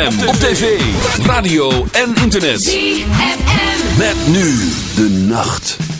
Op tv, radio en internet. ZFM. Met nu de nacht.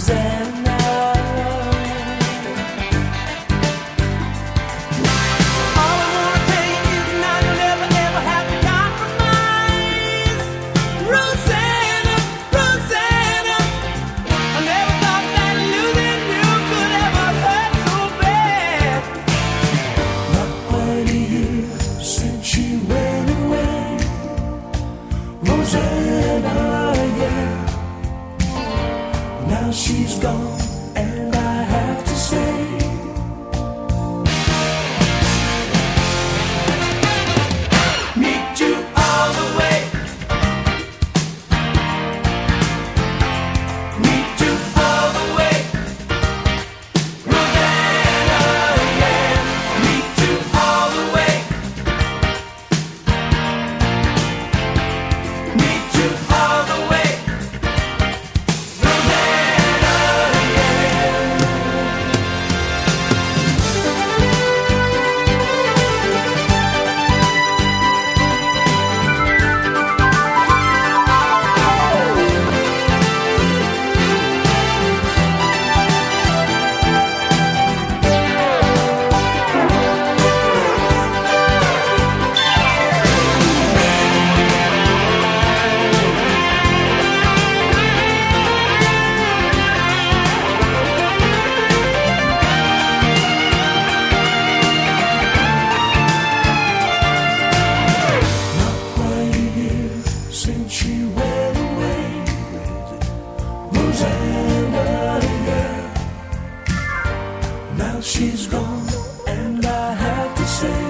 Roseanne. say.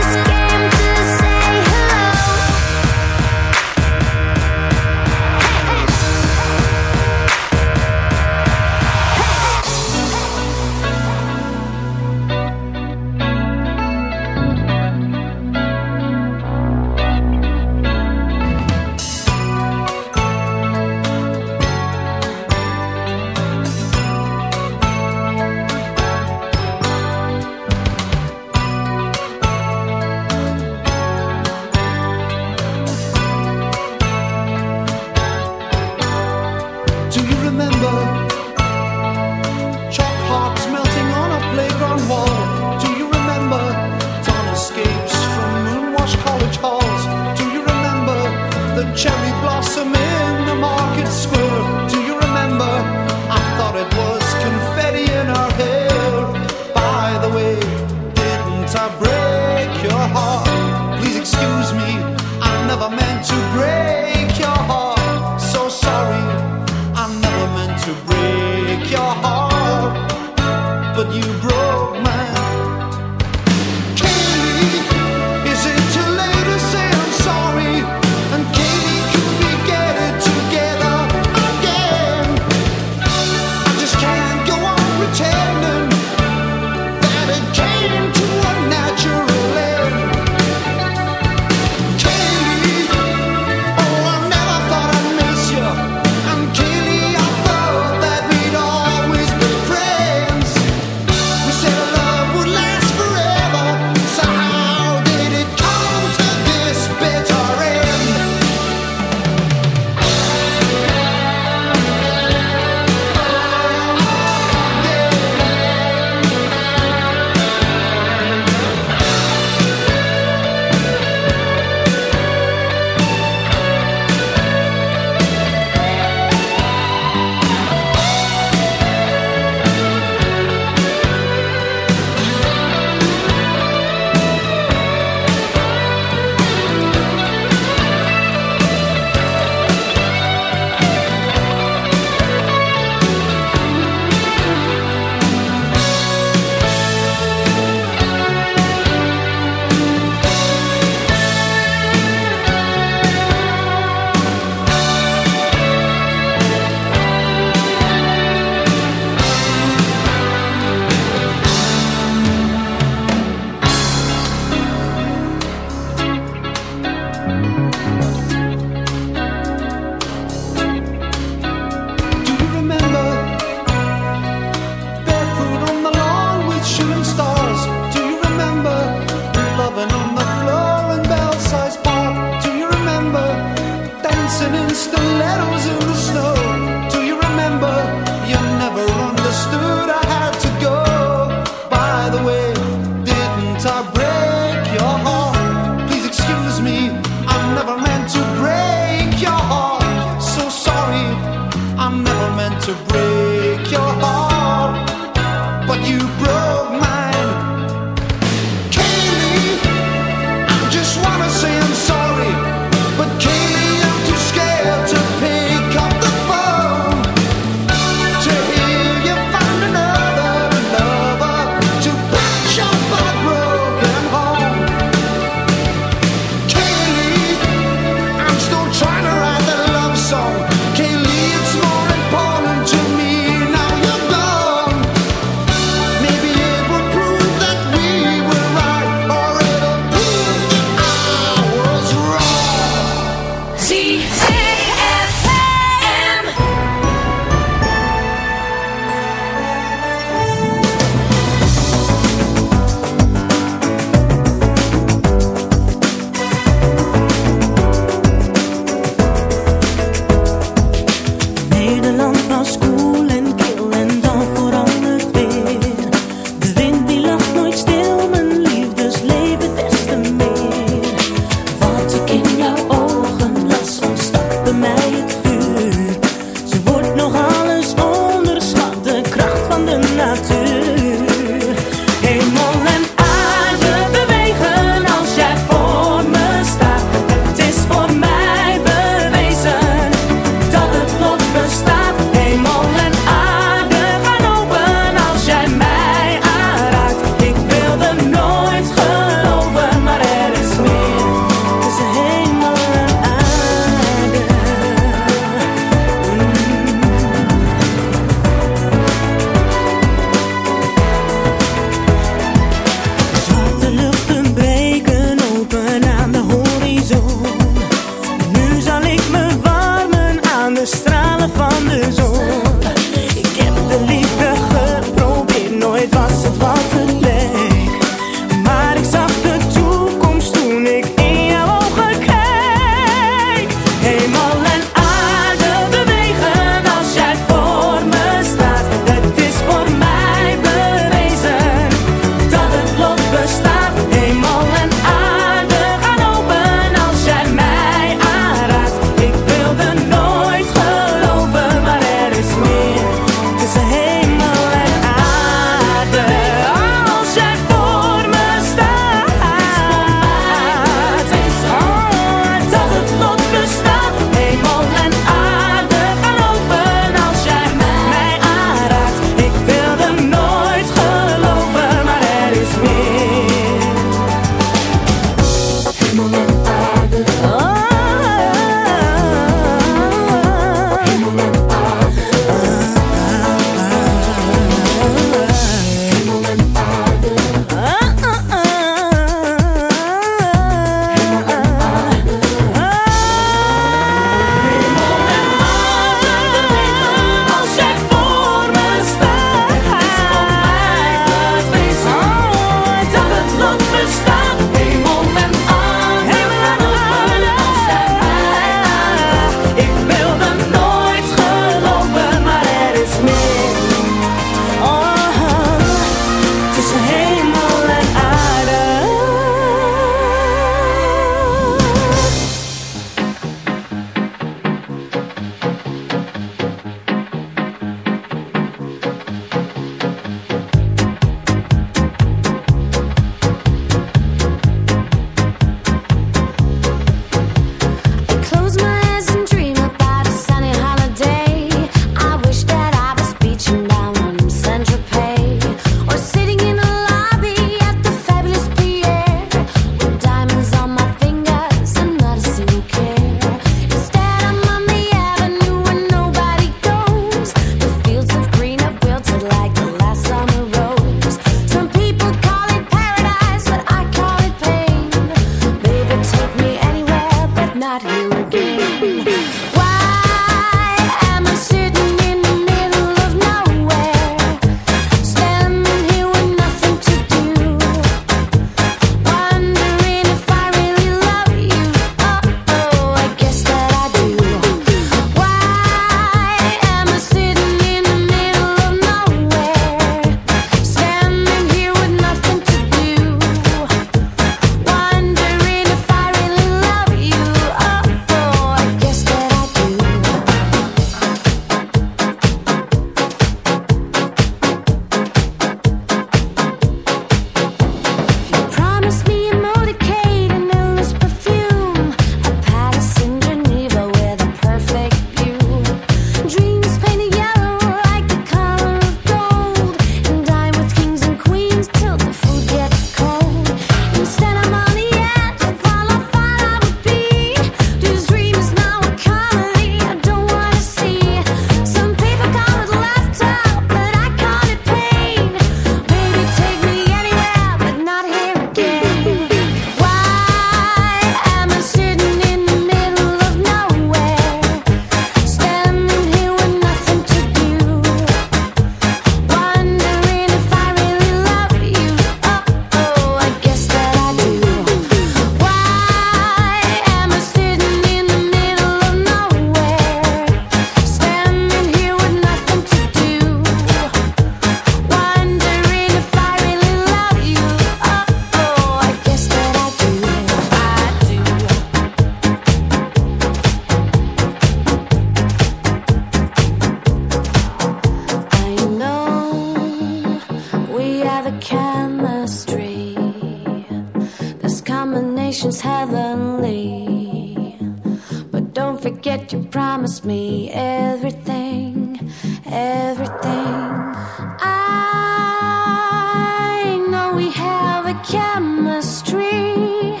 Chemistry.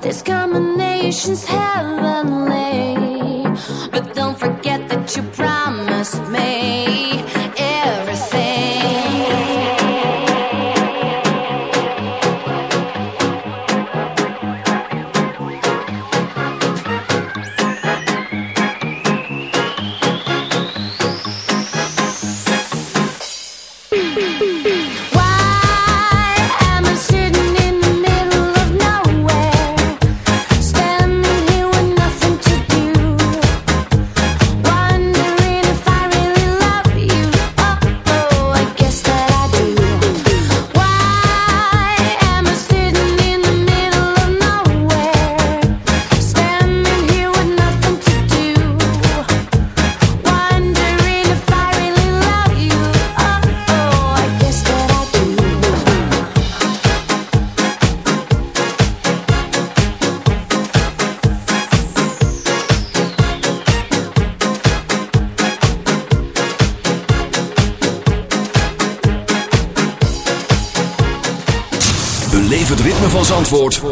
This combination's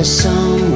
there's some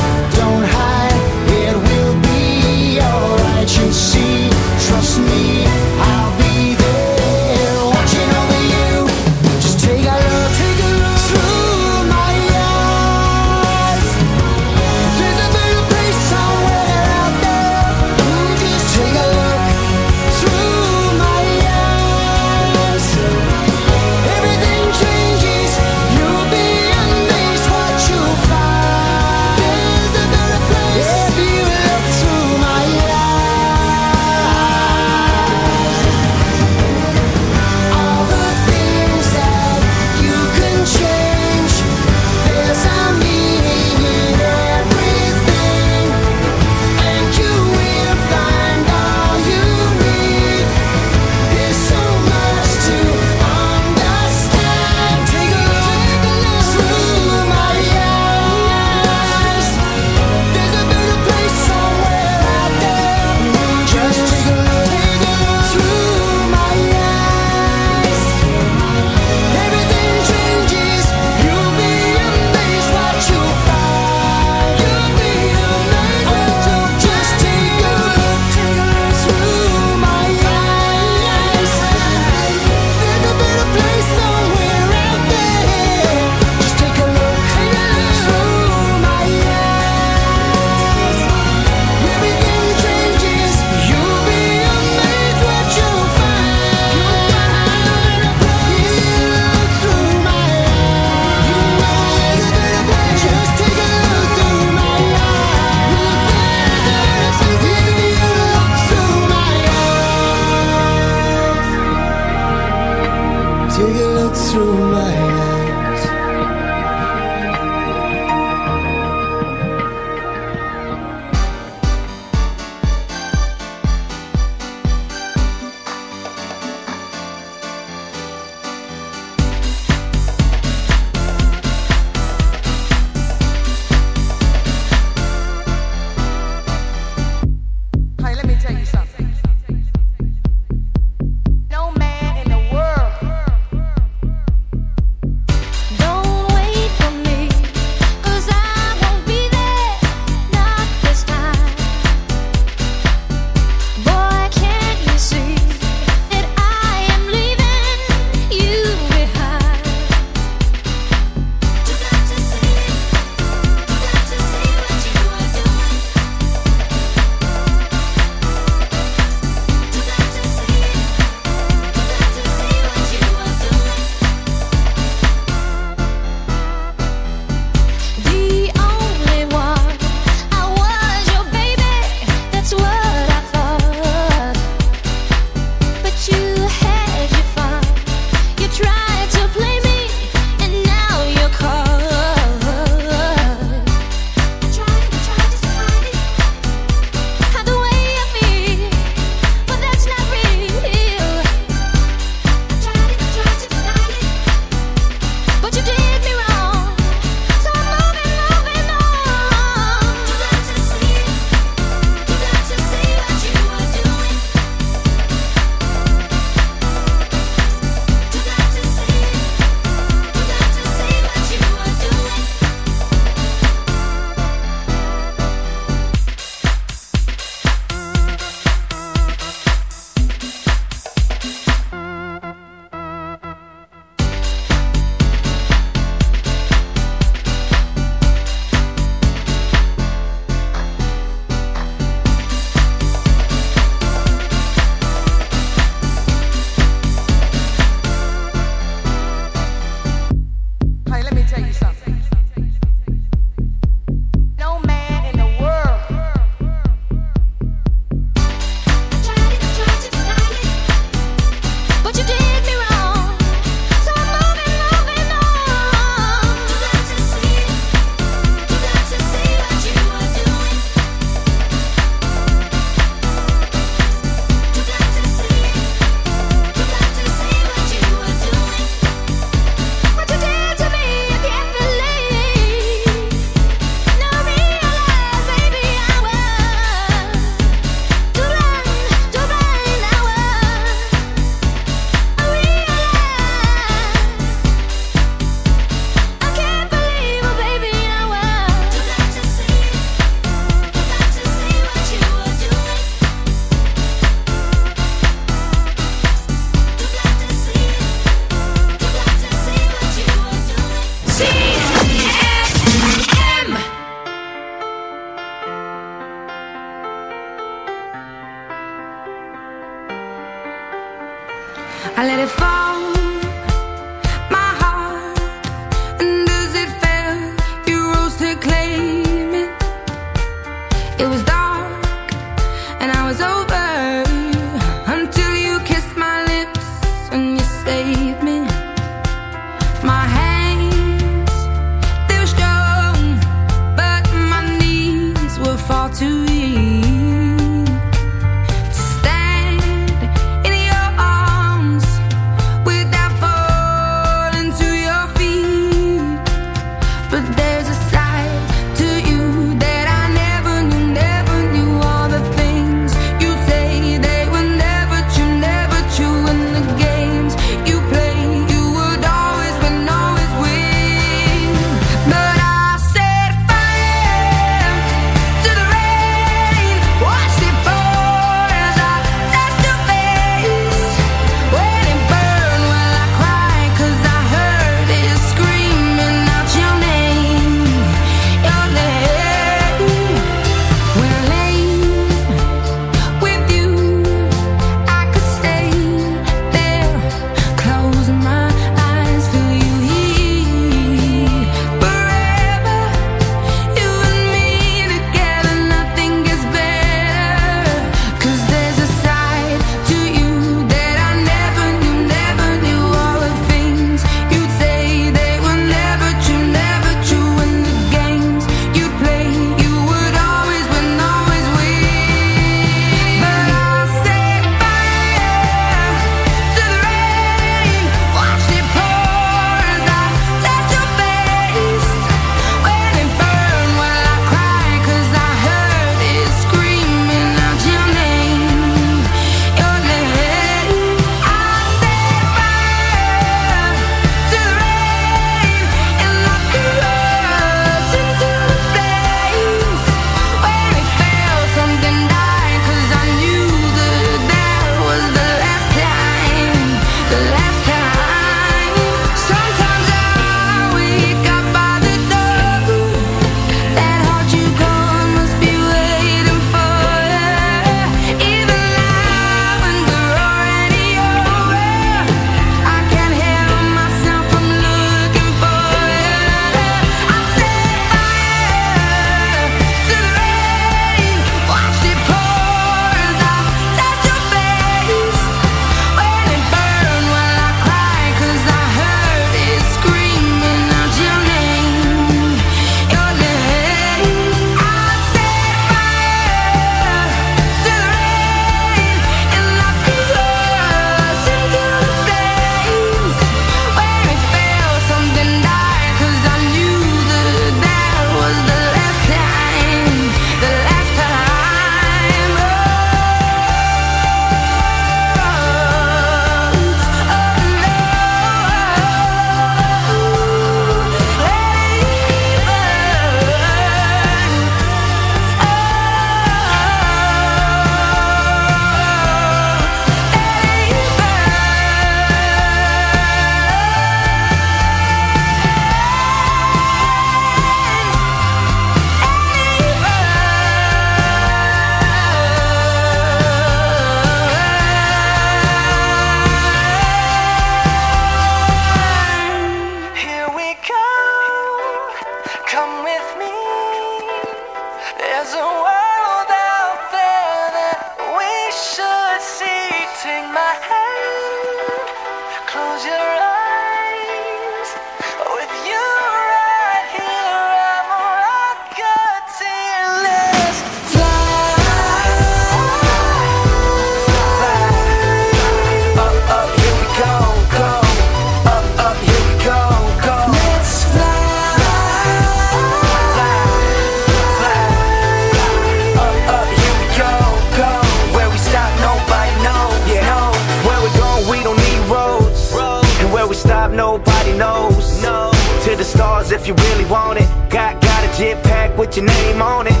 nobody knows. No. To the stars if you really want it. Got, got a jetpack with your name on it.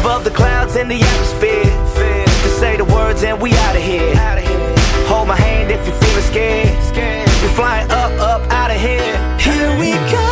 Above the clouds in the atmosphere. Just say the words and we out of here. Hold my hand if you're feeling scared. We're flying up, up, out of here. Here we go.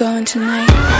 going tonight.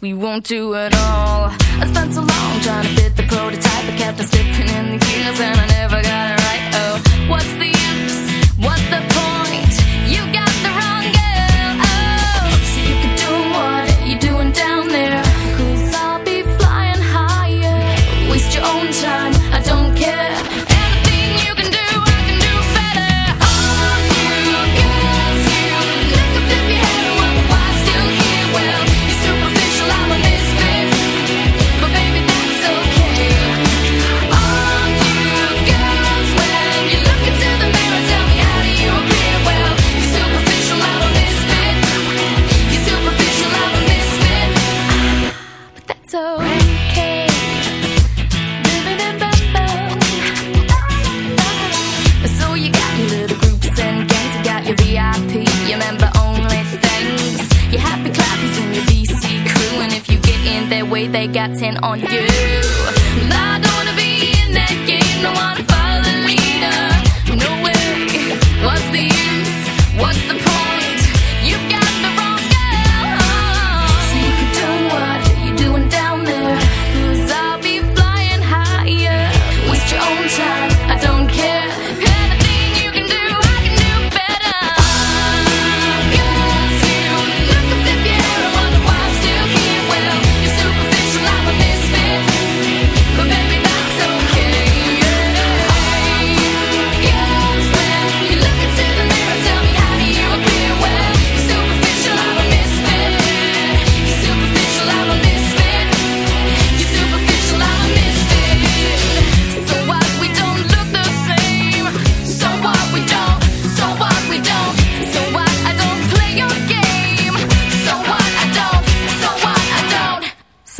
we won't do it all.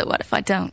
So what if I don't?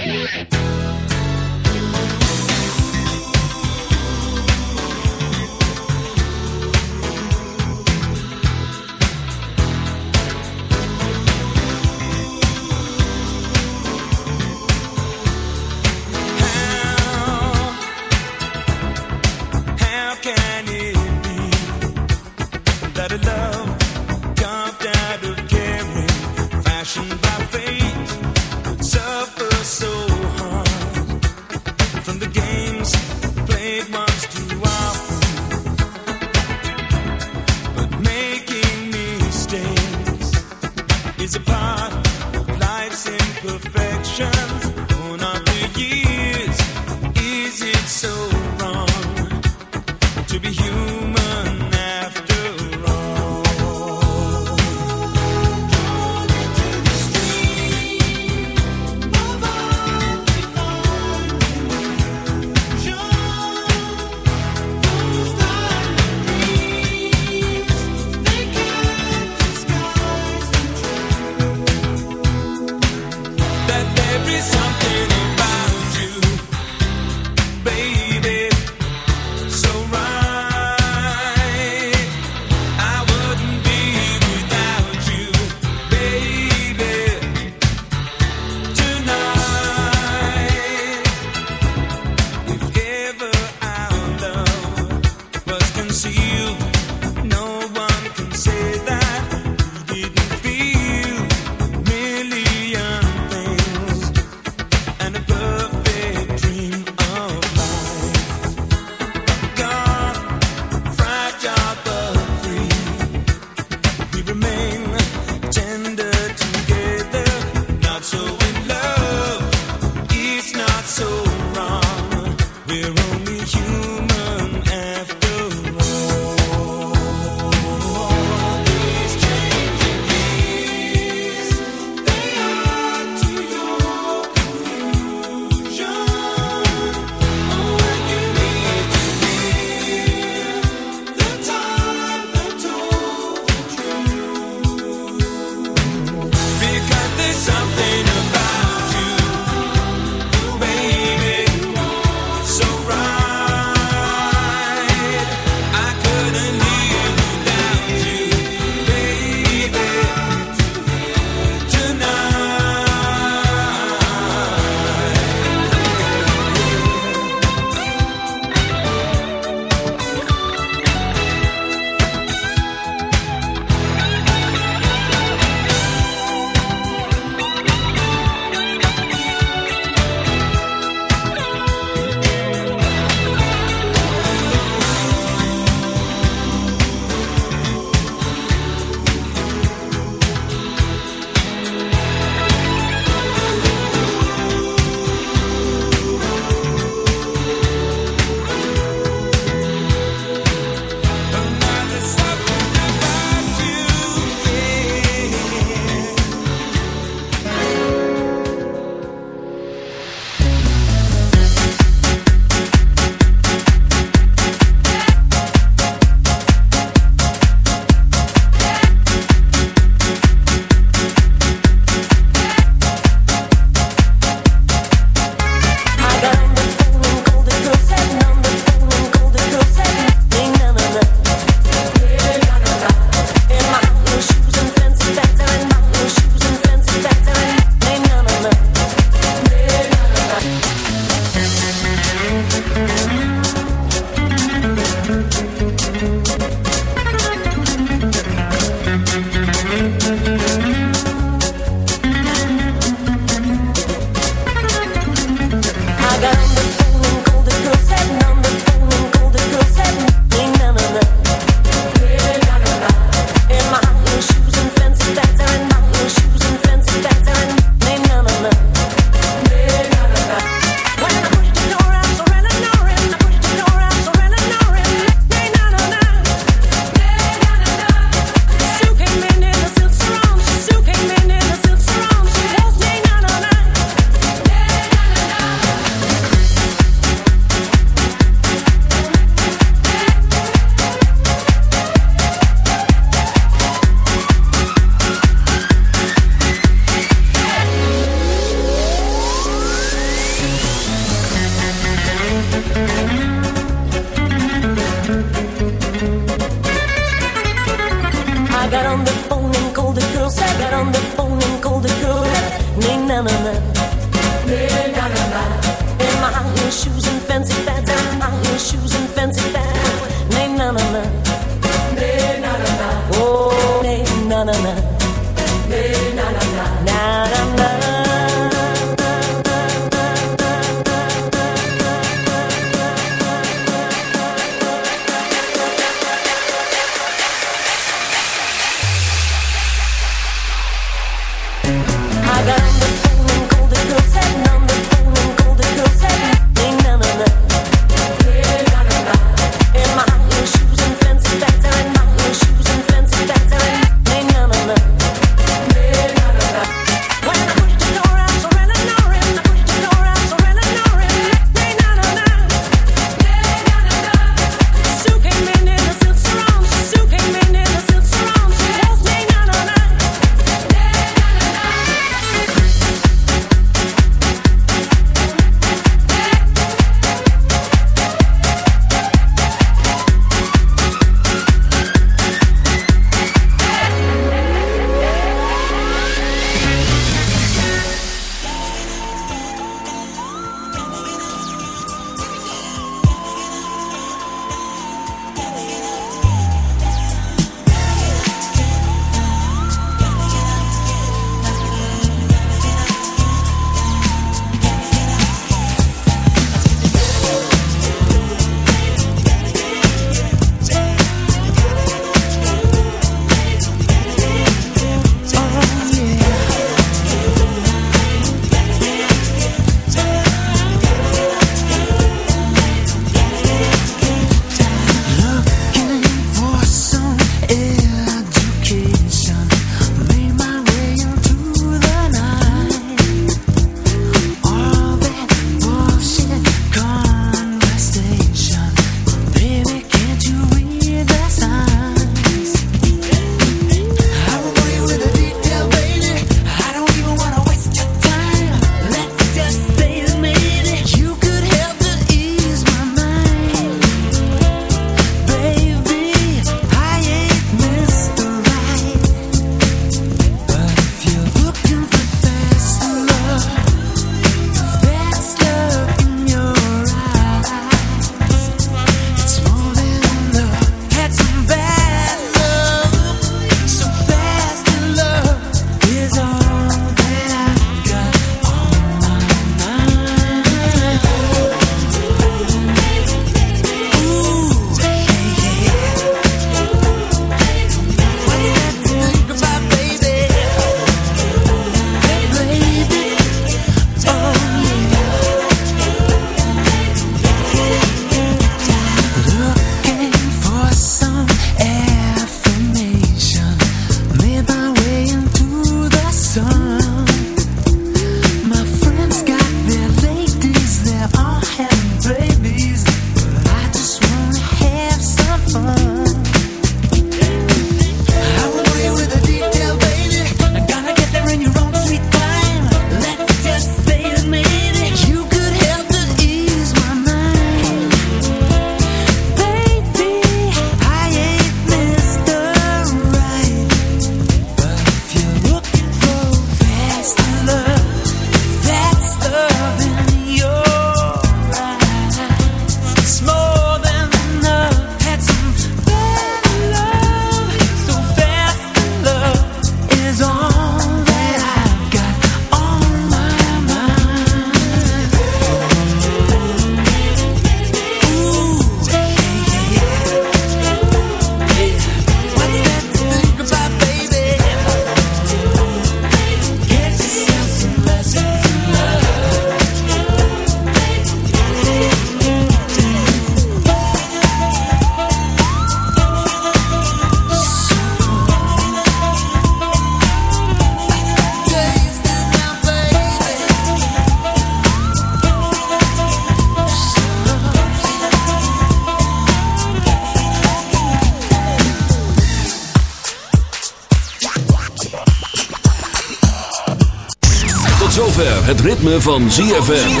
Ritme van ZFM.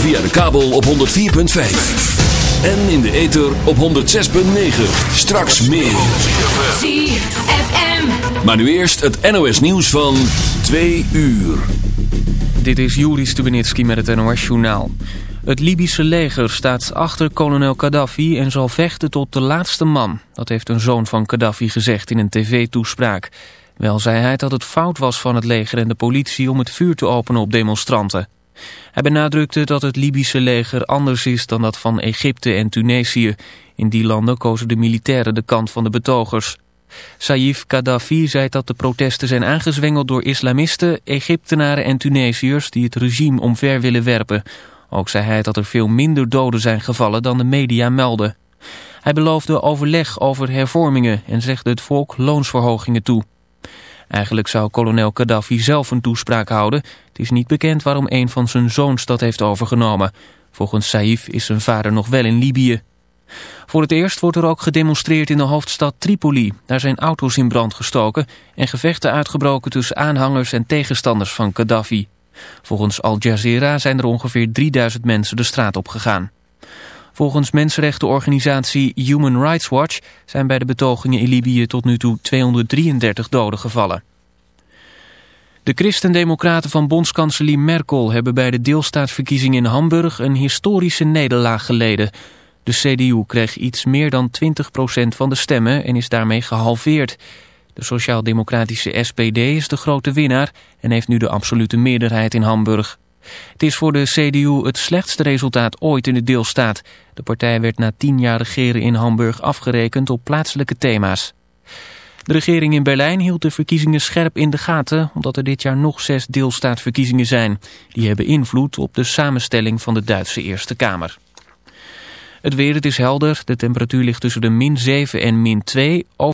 Via de kabel op 104.5. En in de ether op 106.9. Straks meer. ZFM. Maar nu eerst het NOS nieuws van 2 uur. Dit is Juri Stubenitski met het NOS-journaal. Het Libische leger staat achter kolonel Gaddafi en zal vechten tot de laatste man. Dat heeft een zoon van Gaddafi gezegd in een tv-toespraak. Wel zei hij dat het fout was van het leger en de politie om het vuur te openen op demonstranten. Hij benadrukte dat het Libische leger anders is dan dat van Egypte en Tunesië. In die landen kozen de militairen de kant van de betogers. Saif Gaddafi zei dat de protesten zijn aangezwengeld door islamisten, Egyptenaren en Tunesiërs die het regime omver willen werpen. Ook zei hij dat er veel minder doden zijn gevallen dan de media melden. Hij beloofde overleg over hervormingen en zegde het volk loonsverhogingen toe. Eigenlijk zou kolonel Gaddafi zelf een toespraak houden. Het is niet bekend waarom een van zijn zoons dat heeft overgenomen. Volgens Saif is zijn vader nog wel in Libië. Voor het eerst wordt er ook gedemonstreerd in de hoofdstad Tripoli. Daar zijn auto's in brand gestoken en gevechten uitgebroken tussen aanhangers en tegenstanders van Gaddafi. Volgens Al Jazeera zijn er ongeveer 3000 mensen de straat op gegaan. Volgens mensenrechtenorganisatie Human Rights Watch zijn bij de betogingen in Libië tot nu toe 233 doden gevallen. De christendemocraten van bondskanselier Merkel hebben bij de deelstaatsverkiezingen in Hamburg een historische nederlaag geleden. De CDU kreeg iets meer dan 20% van de stemmen en is daarmee gehalveerd. De sociaal-democratische SPD is de grote winnaar en heeft nu de absolute meerderheid in Hamburg. Het is voor de CDU het slechtste resultaat ooit in de deelstaat. De partij werd na tien jaar regeren in Hamburg afgerekend op plaatselijke thema's. De regering in Berlijn hield de verkiezingen scherp in de gaten... omdat er dit jaar nog zes deelstaatverkiezingen zijn. Die hebben invloed op de samenstelling van de Duitse Eerste Kamer. Het weer, het is helder. De temperatuur ligt tussen de min 7 en min 2.